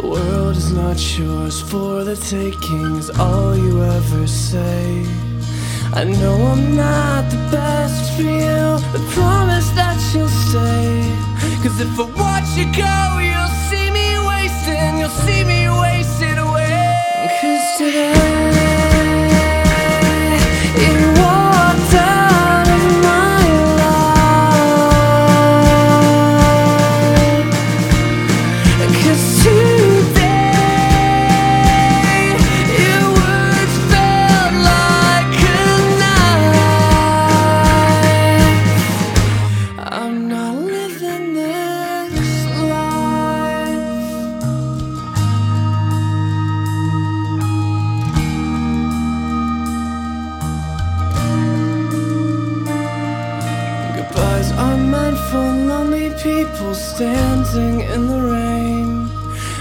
The world is not yours for the taking, is all you ever say. I know I'm not the best for you, but promise that you'll stay. Cause if I watch you go, you'll see me wasting, you'll see me wasted away. Cause today, Goodbyes are meant for lonely people standing in the rain.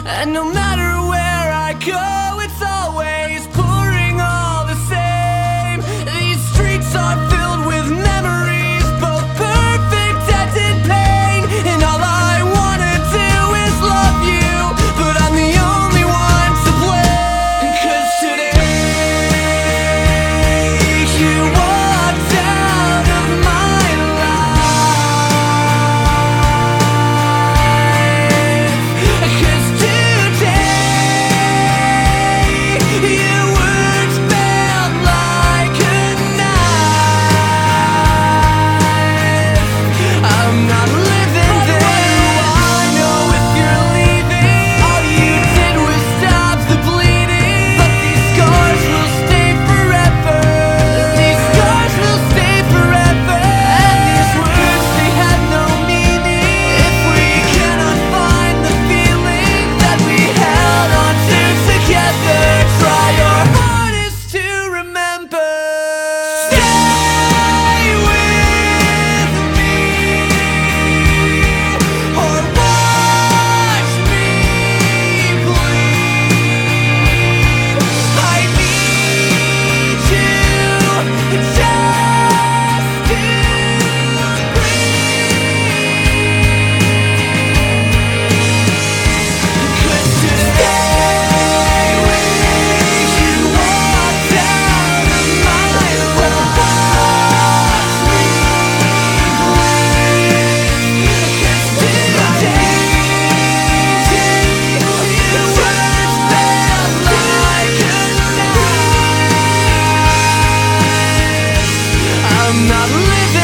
And no matter where I go, I'm not living